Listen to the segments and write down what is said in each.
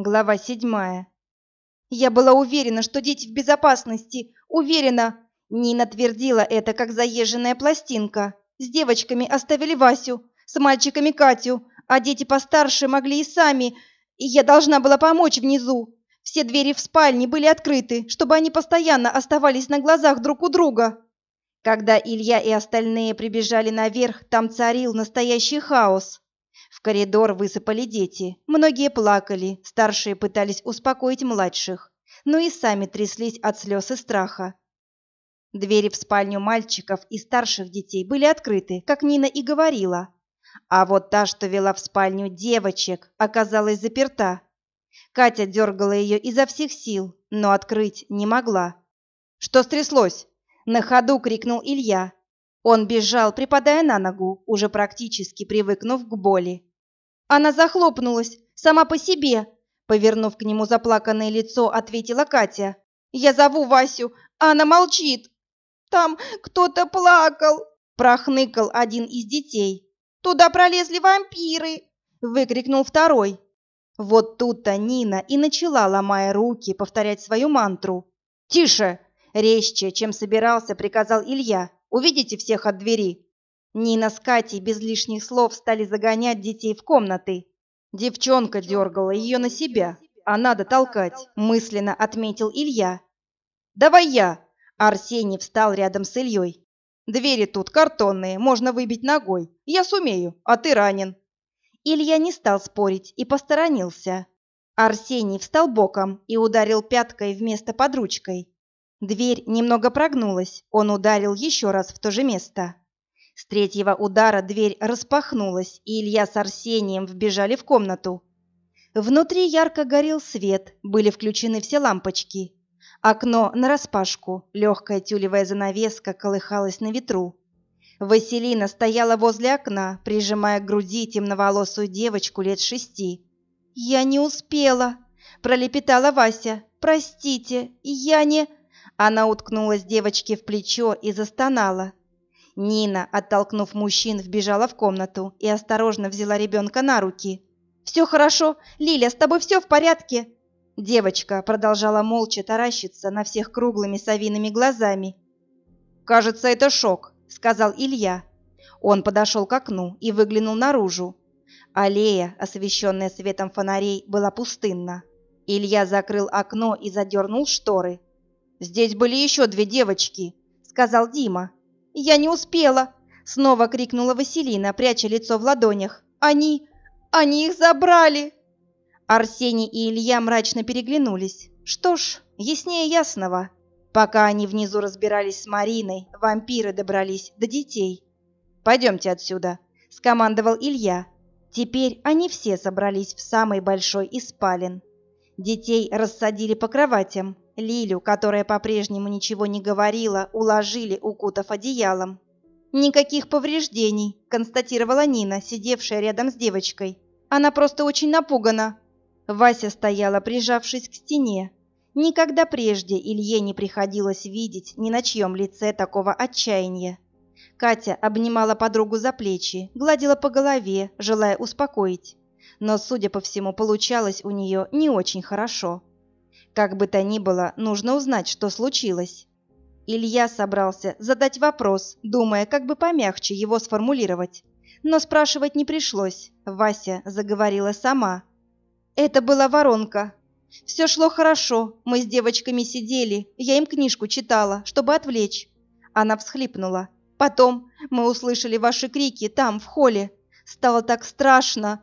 Глава седьмая. Я была уверена, что дети в безопасности. Уверена. Нина твердила это, как заезженная пластинка. С девочками оставили Васю, с мальчиками Катю, а дети постарше могли и сами. И я должна была помочь внизу. Все двери в спальне были открыты, чтобы они постоянно оставались на глазах друг у друга. Когда Илья и остальные прибежали наверх, там царил настоящий хаос. В коридор высыпали дети. Многие плакали, старшие пытались успокоить младших, но и сами тряслись от слез и страха. Двери в спальню мальчиков и старших детей были открыты, как Нина и говорила. А вот та, что вела в спальню девочек, оказалась заперта. Катя дергала ее изо всех сил, но открыть не могла. «Что стряслось?» — на ходу крикнул Илья. Он бежал, припадая на ногу, уже практически привыкнув к боли. Она захлопнулась, сама по себе, повернув к нему заплаканное лицо, ответила Катя. Я зову Васю, а она молчит. Там кто-то плакал, прохныкал один из детей. Туда пролезли вампиры, выкрикнул второй. Вот тут-то Нина и начала, ломая руки, повторять свою мантру. «Тише!» — резче, чем собирался, приказал Илья. Увидите всех от двери!» Нина с Катей без лишних слов стали загонять детей в комнаты. Девчонка дергала ее на себя, а надо толкать, мысленно отметил Илья. «Давай я!» Арсений встал рядом с Ильей. «Двери тут картонные, можно выбить ногой. Я сумею, а ты ранен». Илья не стал спорить и посторонился. Арсений встал боком и ударил пяткой вместо подручкой. Дверь немного прогнулась, он ударил еще раз в то же место. С третьего удара дверь распахнулась, и Илья с Арсением вбежали в комнату. Внутри ярко горел свет, были включены все лампочки. Окно нараспашку, легкая тюлевая занавеска колыхалась на ветру. Василина стояла возле окна, прижимая к груди темноволосую девочку лет шести. «Я не успела!» – пролепетала Вася. «Простите, я не...» Она уткнулась девочке в плечо и застонала. Нина, оттолкнув мужчин, вбежала в комнату и осторожно взяла ребенка на руки. «Все хорошо. Лиля, с тобой все в порядке?» Девочка продолжала молча таращиться на всех круглыми совиными глазами. «Кажется, это шок», — сказал Илья. Он подошел к окну и выглянул наружу. Аллея, освещенная светом фонарей, была пустынна. Илья закрыл окно и задернул шторы. «Здесь были еще две девочки», — сказал Дима. «Я не успела!» — снова крикнула Василина, пряча лицо в ладонях. «Они... они их забрали!» Арсений и Илья мрачно переглянулись. Что ж, яснее ясного. Пока они внизу разбирались с Мариной, вампиры добрались до детей. «Пойдемте отсюда», — скомандовал Илья. Теперь они все собрались в самой большой из спален. Детей рассадили по кроватям, Лилю, которая по-прежнему ничего не говорила, уложили, укутав одеялом. «Никаких повреждений», — констатировала Нина, сидевшая рядом с девочкой. «Она просто очень напугана». Вася стояла, прижавшись к стене. Никогда прежде Илье не приходилось видеть ни на чьем лице такого отчаяния. Катя обнимала подругу за плечи, гладила по голове, желая успокоить. Но, судя по всему, получалось у нее не очень хорошо. Как бы то ни было, нужно узнать, что случилось. Илья собрался задать вопрос, думая, как бы помягче его сформулировать. Но спрашивать не пришлось. Вася заговорила сама. Это была воронка. Все шло хорошо, мы с девочками сидели, я им книжку читала, чтобы отвлечь. Она всхлипнула. Потом мы услышали ваши крики там, в холле. Стало так страшно.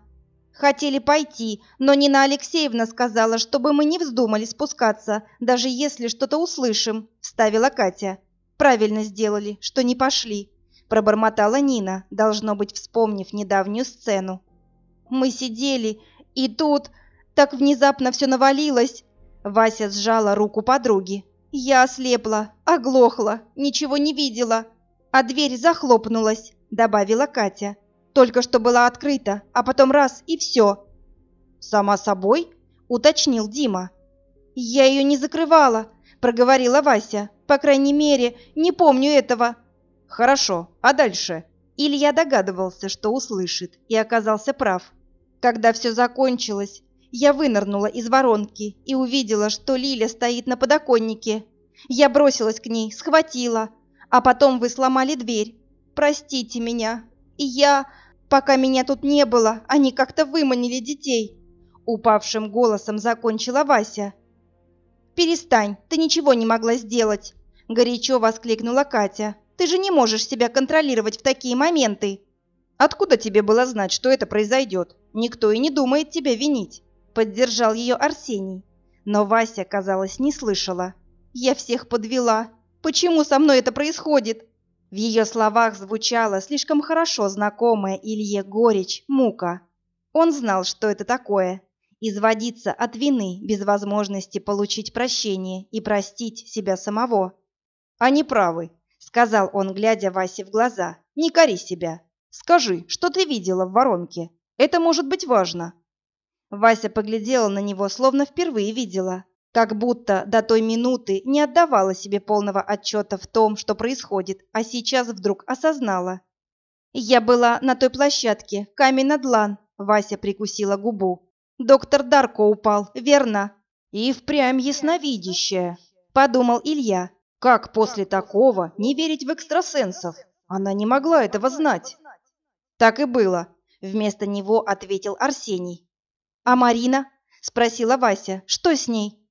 Хотели пойти, но Нина Алексеевна сказала, чтобы мы не вздумали спускаться, даже если что-то услышим, вставила Катя. Правильно сделали, что не пошли, пробормотала Нина, должно быть, вспомнив недавнюю сцену. Мы сидели, и тут так внезапно все навалилось. Вася сжала руку подруги. Я ослепла, оглохла, ничего не видела, а дверь захлопнулась, добавила Катя. Только что была открыта, а потом раз и все. «Сама собой?» — уточнил Дима. «Я ее не закрывала», — проговорила Вася. «По крайней мере, не помню этого». «Хорошо, а дальше?» Илья догадывался, что услышит, и оказался прав. Когда все закончилось, Я вынырнула из воронки и увидела, что Лиля стоит на подоконнике. Я бросилась к ней, схватила, а потом вы сломали дверь. Простите меня. И я, пока меня тут не было, они как-то выманили детей. Упавшим голосом закончила Вася. «Перестань, ты ничего не могла сделать!» Горячо воскликнула Катя. «Ты же не можешь себя контролировать в такие моменты!» «Откуда тебе было знать, что это произойдет? Никто и не думает тебя винить!» Поддержал ее Арсений. Но Вася, казалось, не слышала. «Я всех подвела. Почему со мной это происходит?» В ее словах звучала слишком хорошо знакомая Илье горечь, мука. Он знал, что это такое. Изводиться от вины без возможности получить прощение и простить себя самого. «Они правы», — сказал он, глядя Васе в глаза. «Не кори себя. Скажи, что ты видела в воронке? Это может быть важно». Вася поглядела на него, словно впервые видела, как будто до той минуты не отдавала себе полного отчета в том, что происходит, а сейчас вдруг осознала. «Я была на той площадке, камень на длан», — Вася прикусила губу. «Доктор Дарко упал, верно?» «И впрямь ясновидящая», — подумал Илья. Как после такого не верить в экстрасенсов? Она не могла этого знать. Так и было, вместо него ответил Арсений. А Марина? спросила Вася. Что с ней?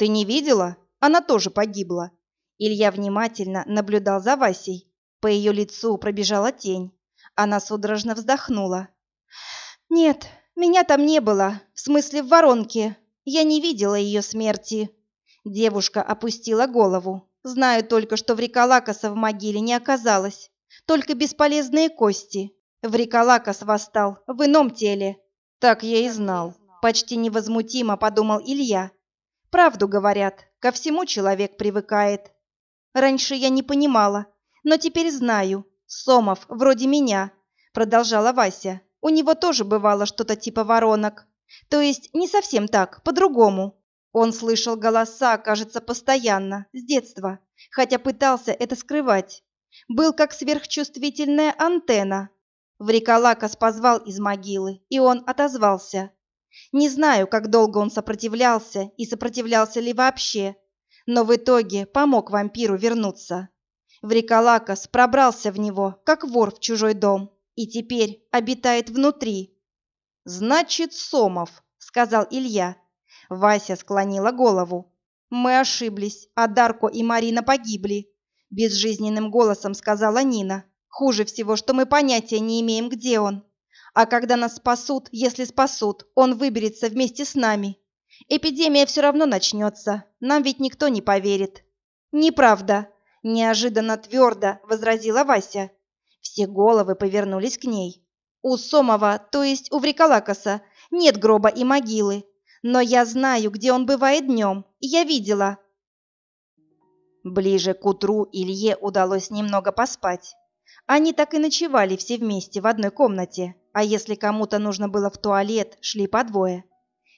Ты не видела? Она тоже погибла. Илья внимательно наблюдал за Васей. По ее лицу пробежала тень. Она судорожно вздохнула. «Нет, меня там не было, в смысле в воронке. Я не видела ее смерти». Девушка опустила голову. Знаю только, что Вриколакоса в могиле не оказалось. Только бесполезные кости. Вриколакос восстал в ином теле. Так я и знал. Почти невозмутимо подумал Илья. Правду говорят, ко всему человек привыкает. Раньше я не понимала, но теперь знаю. Сомов, вроде меня, продолжала Вася. У него тоже бывало что-то типа воронок. То есть не совсем так, по-другому. Он слышал голоса, кажется, постоянно, с детства, хотя пытался это скрывать. Был как сверхчувствительная антенна. Вриколакос позвал из могилы, и он отозвался. Не знаю, как долго он сопротивлялся и сопротивлялся ли вообще, но в итоге помог вампиру вернуться. Вриколакос пробрался в него, как вор в чужой дом, и теперь обитает внутри. «Значит, Сомов», — сказал Илья, Вася склонила голову. «Мы ошиблись, а Дарко и Марина погибли», — безжизненным голосом сказала Нина. «Хуже всего, что мы понятия не имеем, где он. А когда нас спасут, если спасут, он выберется вместе с нами. Эпидемия все равно начнется, нам ведь никто не поверит». «Неправда», — неожиданно твердо возразила Вася. Все головы повернулись к ней. «У Сомова, то есть у Вриколакоса, нет гроба и могилы, но я знаю, где он бывает днем, и я видела». Ближе к утру Илье удалось немного поспать. Они так и ночевали все вместе в одной комнате, а если кому-то нужно было в туалет, шли по двое.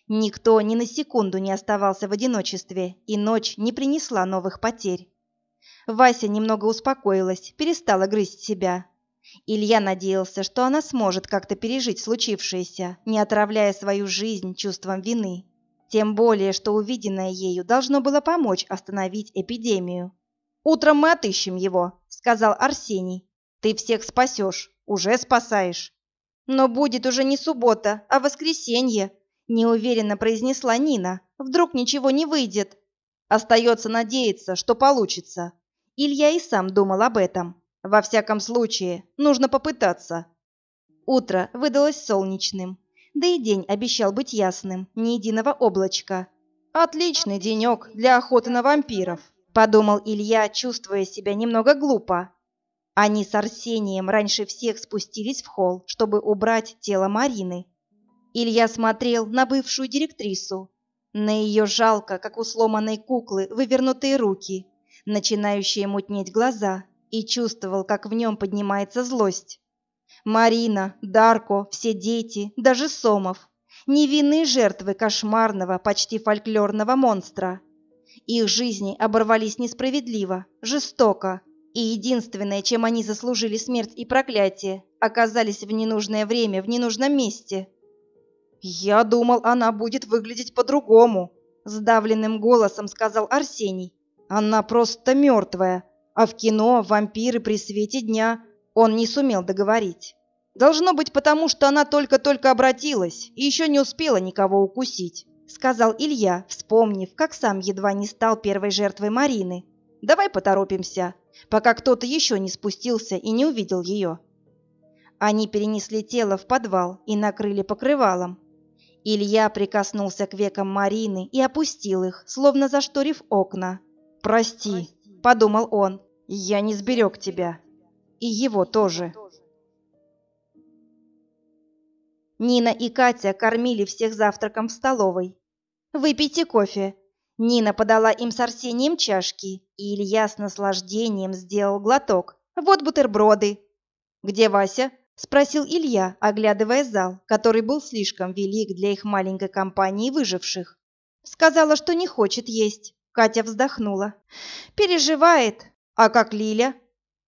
Никто ни на секунду не оставался в одиночестве, и ночь не принесла новых потерь. Вася немного успокоилась, перестала грызть себя. Илья надеялся, что она сможет как-то пережить случившееся, не отравляя свою жизнь чувством вины. Тем более, что увиденное ею должно было помочь остановить эпидемию. «Утром мы отыщем его», — сказал Арсений. «Ты всех спасешь, уже спасаешь». «Но будет уже не суббота, а воскресенье», — неуверенно произнесла Нина. «Вдруг ничего не выйдет?» Остается надеяться, что получится. Илья и сам думал об этом. Во всяком случае, нужно попытаться. Утро выдалось солнечным, да и день обещал быть ясным, ни единого облачка. Отличный денек для охоты на вампиров, подумал Илья, чувствуя себя немного глупо. Они с Арсением раньше всех спустились в холл, чтобы убрать тело Марины. Илья смотрел на бывшую директрису, на ее жалко, как у сломанной куклы, вывернутые руки, начинающие мутнеть глаза, и чувствовал, как в нем поднимается злость. Марина, Дарко, все дети, даже Сомов – невинные жертвы кошмарного, почти фольклорного монстра. Их жизни оборвались несправедливо, жестоко, и единственное, чем они заслужили смерть и проклятие, оказались в ненужное время в ненужном месте. Я думал, она будет выглядеть по-другому, сдавленным голосом сказал Арсений. Она просто мертвая, а в кино вампиры при свете дня он не сумел договорить. Должно быть потому, что она только-только обратилась и еще не успела никого укусить, сказал Илья, вспомнив, как сам едва не стал первой жертвой Марины. Давай поторопимся, пока кто-то еще не спустился и не увидел ее. Они перенесли тело в подвал и накрыли покрывалом. Илья прикоснулся к векам Марины и опустил их, словно зашторив окна. «Прости», — подумал он, — «я не сберег тебя. И его тоже». Нина и Катя кормили всех завтраком в столовой. «Выпейте кофе». Нина подала им с Арсением чашки, и Илья с наслаждением сделал глоток. «Вот бутерброды». «Где Вася?» – спросил Илья, оглядывая зал, который был слишком велик для их маленькой компании выживших. Сказала, что не хочет есть. Катя вздохнула. «Переживает. А как Лиля?»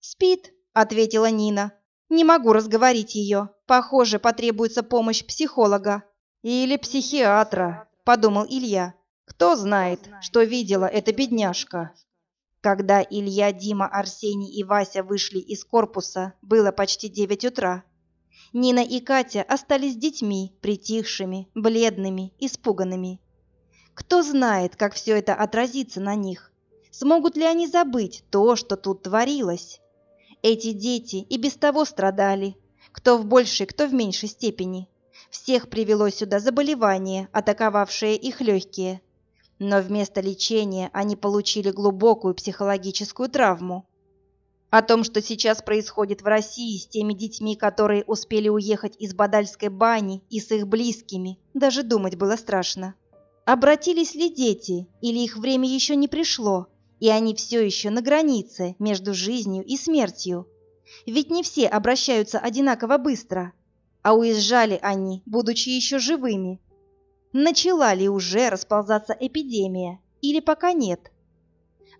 «Спит», – ответила Нина. «Не могу разговорить ее. Похоже, потребуется помощь психолога. Или психиатра, подумал Илья. Кто знает, что видела эта бедняжка. Когда Илья, Дима, Арсений и Вася вышли из корпуса, было почти девять утра. Нина и Катя остались с детьми, притихшими, бледными, испуганными. Кто знает, как все это отразится на них? Смогут ли они забыть то, что тут творилось? Эти дети и без того страдали, кто в большей, кто в меньшей степени. Всех привело сюда заболевание, атаковавшее их легкие. Но вместо лечения они получили глубокую психологическую травму. О том, что сейчас происходит в России с теми детьми, которые успели уехать из Бадальской бани и с их близкими, даже думать было страшно. Обратились ли дети, или их время еще не пришло, и они все еще на границе между жизнью и смертью? Ведь не все обращаются одинаково быстро, а уезжали они, будучи еще живыми. Начала ли уже расползаться эпидемия или пока нет?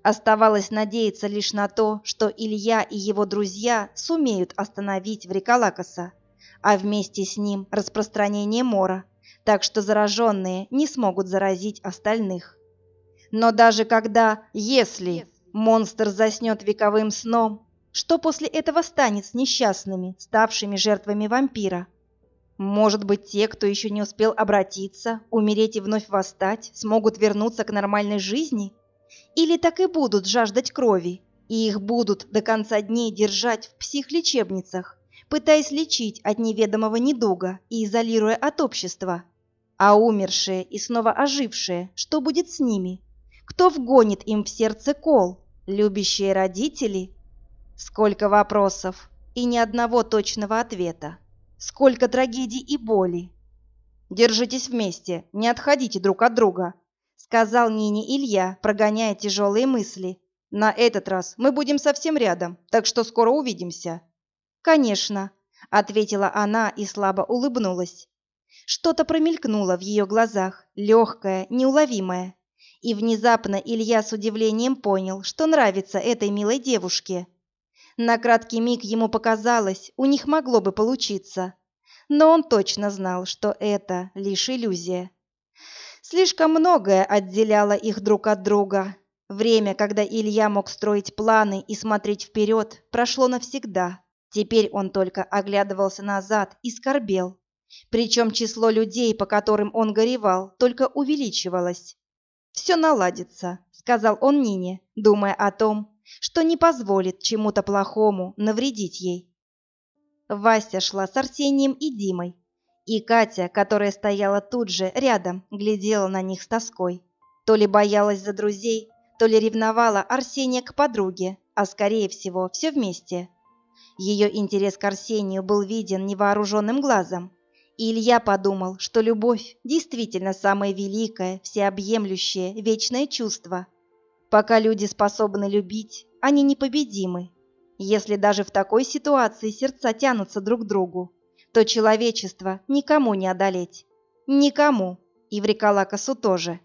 Оставалось надеяться лишь на то, что Илья и его друзья сумеют остановить Вриколакоса, а вместе с ним распространение мора, так что зараженные не смогут заразить остальных. Но даже когда, если монстр заснет вековым сном, что после этого станет с несчастными, ставшими жертвами вампира? Может быть, те, кто еще не успел обратиться, умереть и вновь восстать, смогут вернуться к нормальной жизни? Или так и будут жаждать крови, и их будут до конца дней держать в психлечебницах, пытаясь лечить от неведомого недуга и изолируя от общества? А умершие и снова ожившие, что будет с ними? Кто вгонит им в сердце кол? Любящие родители Сколько вопросов и ни одного точного ответа. Сколько трагедий и боли. Держитесь вместе, не отходите друг от друга, сказал Нине Илья, прогоняя тяжелые мысли. На этот раз мы будем совсем рядом, так что скоро увидимся. Конечно, ответила она и слабо улыбнулась. Что-то промелькнуло в ее глазах, легкое, неуловимое. И внезапно Илья с удивлением понял, что нравится этой милой девушке. На краткий миг ему показалось, у них могло бы получиться. Но он точно знал, что это лишь иллюзия. Слишком многое отделяло их друг от друга. Время, когда Илья мог строить планы и смотреть вперед, прошло навсегда. Теперь он только оглядывался назад и скорбел. Причем число людей, по которым он горевал, только увеличивалось. «Все наладится», — сказал он Нине, думая о том, что не позволит чему-то плохому навредить ей. Вася шла с Арсением и Димой, и Катя, которая стояла тут же, рядом, глядела на них с тоской. То ли боялась за друзей, то ли ревновала Арсения к подруге, а скорее всего, все вместе. Ее интерес к Арсению был виден невооруженным глазом, и Илья подумал, что любовь действительно самое великое, всеобъемлющее, вечное чувство – Пока люди способны любить, они непобедимы. Если даже в такой ситуации сердца тянутся друг к другу, то человечество никому не одолеть. Никому. И в Рикалакасу тоже.